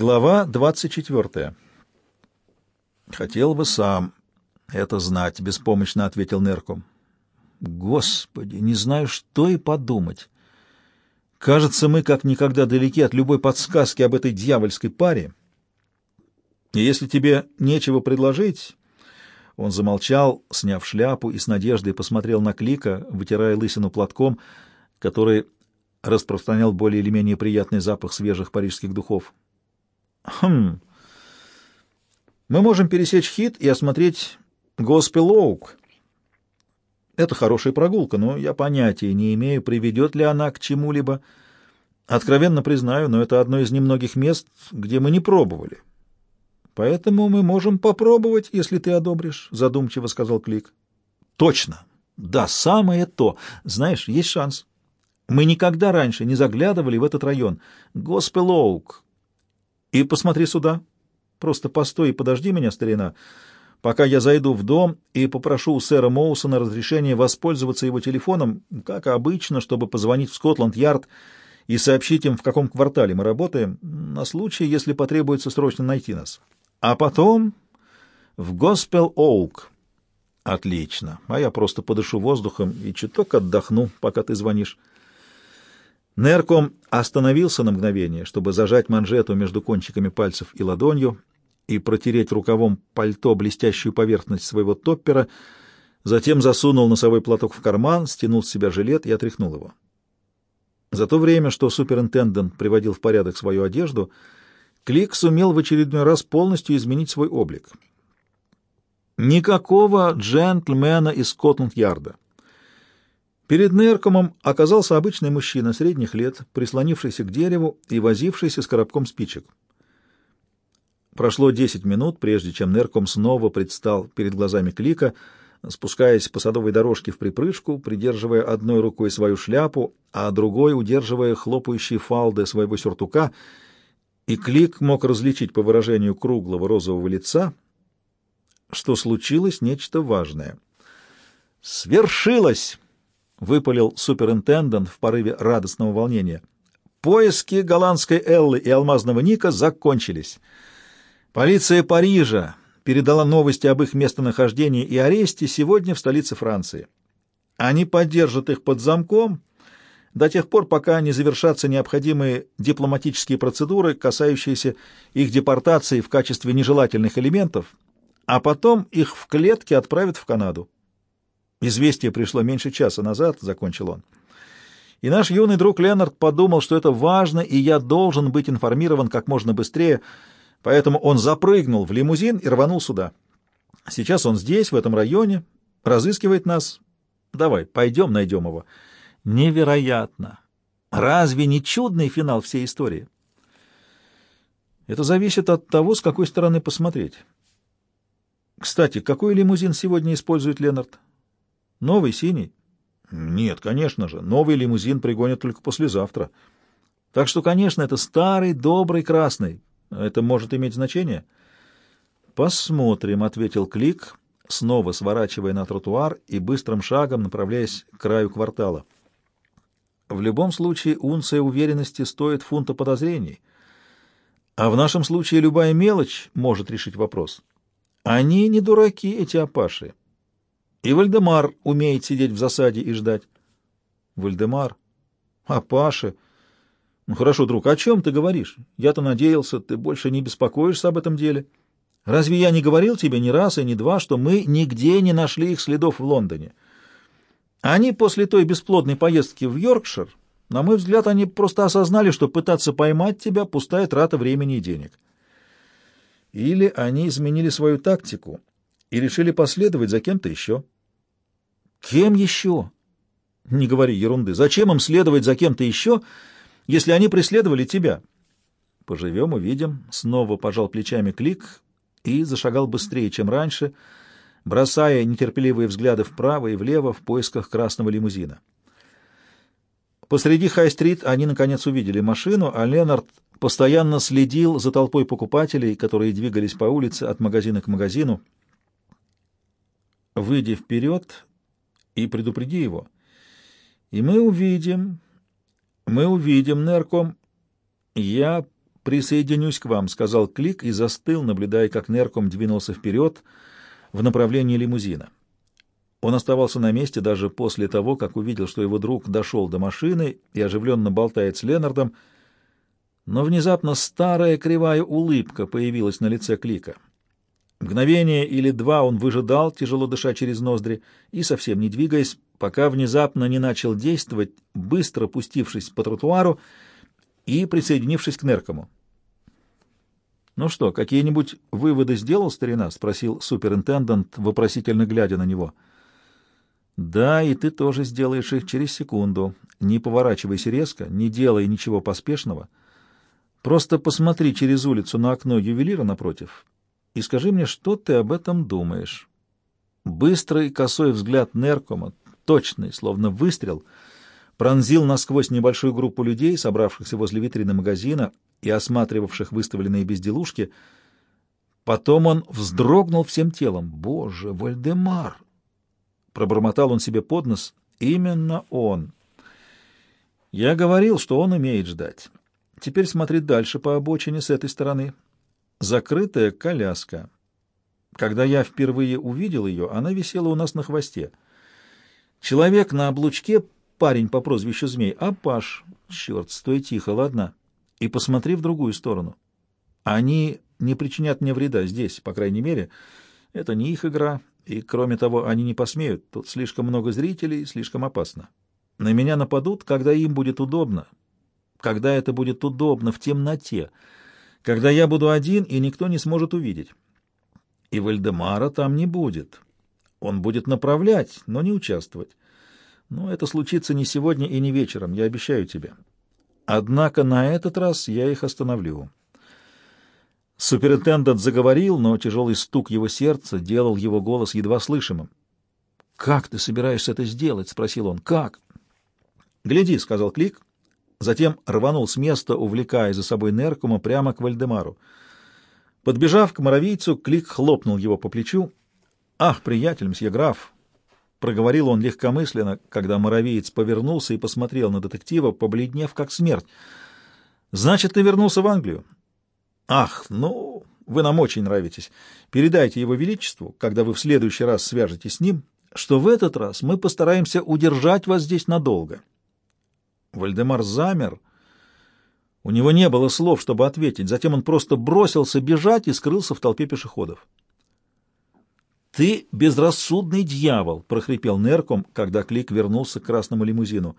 Глава 24. «Хотел бы сам это знать», — беспомощно ответил Нерком. «Господи, не знаю, что и подумать. Кажется, мы как никогда далеки от любой подсказки об этой дьявольской паре. И если тебе нечего предложить...» Он замолчал, сняв шляпу, и с надеждой посмотрел на Клика, вытирая лысину платком, который распространял более или менее приятный запах свежих парижских духов. Хм. Мы можем пересечь хит и осмотреть Госпел Оук. Это хорошая прогулка, но я понятия не имею, приведет ли она к чему-либо. Откровенно признаю, но это одно из немногих мест, где мы не пробовали. Поэтому мы можем попробовать, если ты одобришь, — задумчиво сказал Клик. Точно. Да, самое то. Знаешь, есть шанс. Мы никогда раньше не заглядывали в этот район. Госпел Оук. И посмотри сюда. Просто постой и подожди меня, старина, пока я зайду в дом и попрошу у сэра Моусона разрешения воспользоваться его телефоном, как обычно, чтобы позвонить в Скотланд-Ярд и сообщить им, в каком квартале мы работаем, на случай, если потребуется срочно найти нас. А потом в Госпел Оук. Отлично. А я просто подышу воздухом и чуток отдохну, пока ты звонишь. Нерком остановился на мгновение, чтобы зажать манжету между кончиками пальцев и ладонью и протереть рукавом пальто блестящую поверхность своего топпера, затем засунул носовой платок в карман, стянул с себя жилет и отряхнул его. За то время, что суперинтендент приводил в порядок свою одежду, Клик сумел в очередной раз полностью изменить свой облик. Никакого джентльмена из Скотланд-Ярда. Перед Неркомом оказался обычный мужчина средних лет, прислонившийся к дереву и возившийся с коробком спичек. Прошло десять минут, прежде чем Нерком снова предстал перед глазами Клика, спускаясь по садовой дорожке в припрыжку, придерживая одной рукой свою шляпу, а другой удерживая хлопающие фалды своего сюртука, и Клик мог различить по выражению круглого розового лица, что случилось нечто важное. «Свершилось!» — выпалил суперинтендант в порыве радостного волнения. Поиски голландской Эллы и алмазного Ника закончились. Полиция Парижа передала новости об их местонахождении и аресте сегодня в столице Франции. Они поддержат их под замком до тех пор, пока не завершатся необходимые дипломатические процедуры, касающиеся их депортации в качестве нежелательных элементов, а потом их в клетке отправят в Канаду. Известие пришло меньше часа назад, — закончил он. И наш юный друг Ленард подумал, что это важно, и я должен быть информирован как можно быстрее, поэтому он запрыгнул в лимузин и рванул сюда. Сейчас он здесь, в этом районе, разыскивает нас. Давай, пойдем найдем его. Невероятно! Разве не чудный финал всей истории? Это зависит от того, с какой стороны посмотреть. Кстати, какой лимузин сегодня использует Ленард? Новый синий? Нет, конечно же, новый лимузин пригонят только послезавтра. Так что, конечно, это старый, добрый красный. Это может иметь значение? Посмотрим, — ответил Клик, снова сворачивая на тротуар и быстрым шагом направляясь к краю квартала. В любом случае унция уверенности стоит фунта подозрений. А в нашем случае любая мелочь может решить вопрос. Они не дураки, эти апаши. И Вальдемар умеет сидеть в засаде и ждать. Вальдемар? Апаши? Ну хорошо, друг, о чем ты говоришь? Я-то надеялся, ты больше не беспокоишься об этом деле. Разве я не говорил тебе ни раз и ни два, что мы нигде не нашли их следов в Лондоне? Они после той бесплодной поездки в Йоркшир, на мой взгляд, они просто осознали, что пытаться поймать тебя — пустая трата времени и денег. Или они изменили свою тактику и решили последовать за кем-то еще. Кем еще? Не говори ерунды. Зачем им следовать за кем-то еще, если они преследовали тебя? Поживем, увидим. Снова пожал плечами Клик и зашагал быстрее, чем раньше, бросая нетерпеливые взгляды вправо и влево в поисках красного лимузина. Посреди Хай-стрит они, наконец, увидели машину, а Ленард постоянно следил за толпой покупателей, которые двигались по улице от магазина к магазину. Выйди вперед и предупреди его. И мы увидим, мы увидим, Нерком. Я присоединюсь к вам», — сказал Клик и застыл, наблюдая, как Нерком двинулся вперед в направлении лимузина. Он оставался на месте даже после того, как увидел, что его друг дошел до машины и оживленно болтает с Ленардом, но внезапно старая кривая улыбка появилась на лице Клика. Мгновение или два он выжидал, тяжело дыша через ноздри, и, совсем не двигаясь, пока внезапно не начал действовать, быстро пустившись по тротуару и присоединившись к Неркому. «Ну что, какие-нибудь выводы сделал старина?» — спросил суперинтендант, вопросительно глядя на него. «Да, и ты тоже сделаешь их через секунду. Не поворачивайся резко, не делай ничего поспешного. Просто посмотри через улицу на окно ювелира напротив и скажи мне, что ты об этом думаешь». Быстрый косой взгляд Неркома, точный, словно выстрел, пронзил насквозь небольшую группу людей, собравшихся возле витрины магазина и осматривавших выставленные безделушки. Потом он вздрогнул всем телом. «Боже, Вальдемар!» Пробормотал он себе под нос. «Именно он!» Я говорил, что он умеет ждать. Теперь смотри дальше по обочине с этой стороны. Закрытая коляска. Когда я впервые увидел ее, она висела у нас на хвосте. Человек на облучке, парень по прозвищу Змей, а Паш. Черт, стой тихо, ладно? И посмотри в другую сторону. Они не причинят мне вреда здесь, по крайней мере. Это не их игра, и, кроме того, они не посмеют. Тут слишком много зрителей, слишком опасно. На меня нападут, когда им будет удобно. Когда это будет удобно, в темноте. Когда я буду один, и никто не сможет увидеть. И Вальдемара там не будет. Он будет направлять, но не участвовать. Но это случится не сегодня и не вечером, я обещаю тебе. Однако на этот раз я их остановлю. Суперинтендант заговорил, но тяжелый стук его сердца делал его голос едва слышимым. «Как ты собираешься это сделать?» — спросил он. «Как?» «Гляди», — сказал Клик. Затем рванул с места, увлекая за собой Неркума прямо к Вальдемару. Подбежав к моровийцу, Клик хлопнул его по плечу. «Ах, приятель, мсье граф!» — проговорил он легкомысленно, когда моровиец повернулся и посмотрел на детектива, побледнев как смерть. «Значит, ты вернулся в Англию?» «Ах, ну, вы нам очень нравитесь. Передайте его величеству, когда вы в следующий раз свяжетесь с ним, что в этот раз мы постараемся удержать вас здесь надолго». Вальдемар замер. У него не было слов, чтобы ответить. Затем он просто бросился бежать и скрылся в толпе пешеходов. «Ты безрассудный дьявол!» — прохрипел Нерком, когда Клик вернулся к красному лимузину.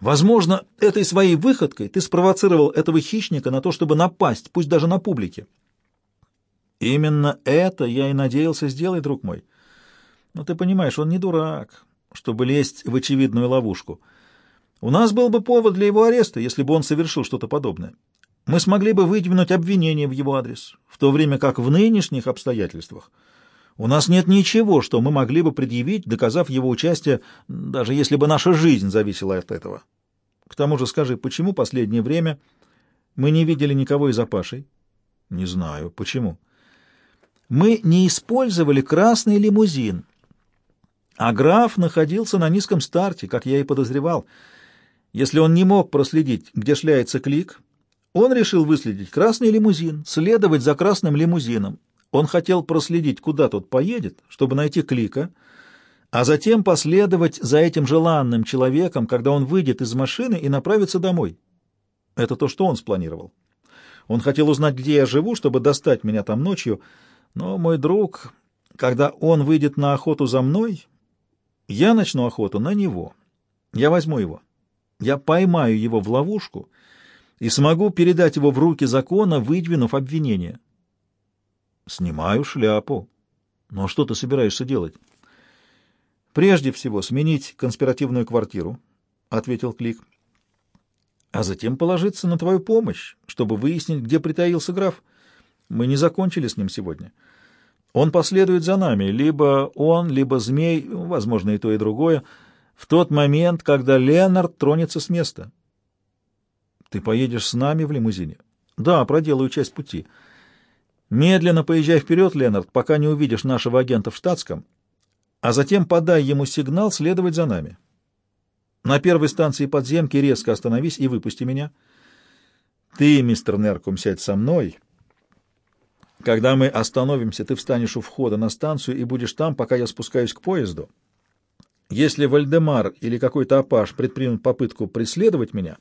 «Возможно, этой своей выходкой ты спровоцировал этого хищника на то, чтобы напасть, пусть даже на публике». «Именно это я и надеялся сделать, друг мой. Но ты понимаешь, он не дурак, чтобы лезть в очевидную ловушку. У нас был бы повод для его ареста, если бы он совершил что-то подобное. Мы смогли бы выдвинуть обвинение в его адрес, в то время как в нынешних обстоятельствах — у нас нет ничего, что мы могли бы предъявить, доказав его участие, даже если бы наша жизнь зависела от этого. К тому же скажи, почему последнее время мы не видели никого из Апашей? Не знаю. Почему? Мы не использовали красный лимузин, а граф находился на низком старте, как я и подозревал. Если он не мог проследить, где шляется клик, он решил выследить красный лимузин, следовать за красным лимузином, он хотел проследить, куда тот поедет, чтобы найти Клика, а затем последовать за этим желанным человеком, когда он выйдет из машины и направится домой. Это то, что он спланировал. Он хотел узнать, где я живу, чтобы достать меня там ночью, но мой друг, когда он выйдет на охоту за мной, я начну охоту на него. Я возьму его. Я поймаю его в ловушку и смогу передать его в руки закона, выдвинув обвинение. Снимаю шляпу. Но что ты собираешься делать? Прежде всего, сменить конспиративную квартиру, — ответил Клик. А затем положиться на твою помощь, чтобы выяснить, где притаился граф. Мы не закончили с ним сегодня. Он последует за нами, либо он, либо змей, возможно, и то, и другое, в тот момент, когда Ленард тронется с места. Ты поедешь с нами в лимузине? Да, проделаю часть пути. — Медленно поезжай вперед, Ленард, пока не увидишь нашего агента в штатском, а затем подай ему сигнал следовать за нами. На первой станции подземки резко остановись и выпусти меня. Ты, мистер Неркум, сядь со мной. Когда мы остановимся, ты встанешь у входа на станцию и будешь там, пока я спускаюсь к поезду. Если Вальдемар или какой-то апаш предпримут попытку преследовать меня,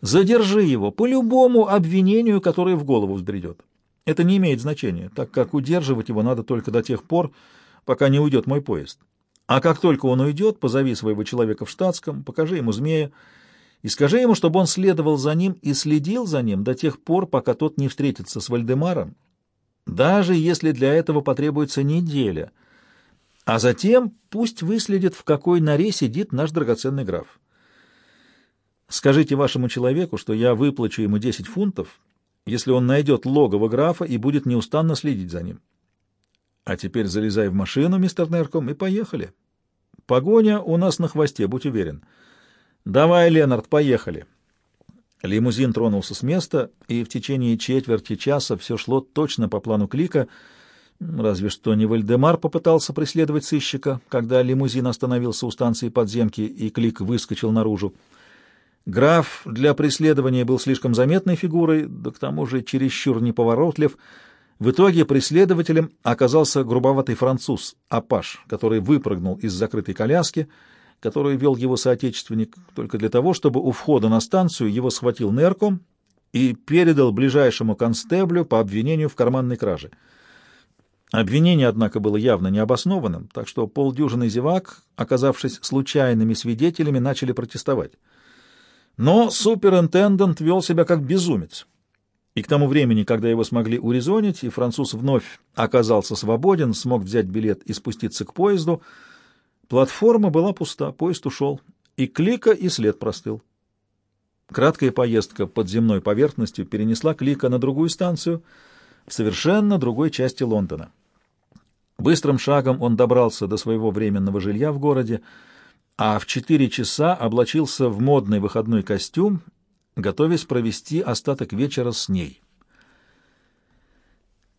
задержи его по любому обвинению, которое в голову взбредет. Это не имеет значения, так как удерживать его надо только до тех пор, пока не уйдет мой поезд. А как только он уйдет, позови своего человека в штатском, покажи ему змея и скажи ему, чтобы он следовал за ним и следил за ним до тех пор, пока тот не встретится с Вальдемаром, даже если для этого потребуется неделя. А затем пусть выследит, в какой норе сидит наш драгоценный граф. Скажите вашему человеку, что я выплачу ему 10 фунтов, если он найдет логово графа и будет неустанно следить за ним. А теперь залезай в машину, мистер Нерком, и поехали. Погоня у нас на хвосте, будь уверен. Давай, Ленард, поехали. Лимузин тронулся с места, и в течение четверти часа все шло точно по плану клика, разве что не Вальдемар попытался преследовать сыщика, когда лимузин остановился у станции подземки, и клик выскочил наружу. Граф для преследования был слишком заметной фигурой, да к тому же чересчур неповоротлив — в итоге преследователем оказался грубоватый француз Апаш, который выпрыгнул из закрытой коляски, которую вел его соотечественник, только для того, чтобы у входа на станцию его схватил нерком и передал ближайшему констеблю по обвинению в карманной краже. Обвинение, однако, было явно необоснованным, так что полдюжины зевак, оказавшись случайными свидетелями, начали протестовать. Но суперинтендант вел себя как безумец и к тому времени, когда его смогли урезонить, и француз вновь оказался свободен, смог взять билет и спуститься к поезду, платформа была пуста, поезд ушел, и Клика и след простыл. Краткая поездка под земной поверхностью перенесла Клика на другую станцию в совершенно другой части Лондона. Быстрым шагом он добрался до своего временного жилья в городе, а в четыре часа облачился в модный выходной костюм готовясь провести остаток вечера с ней.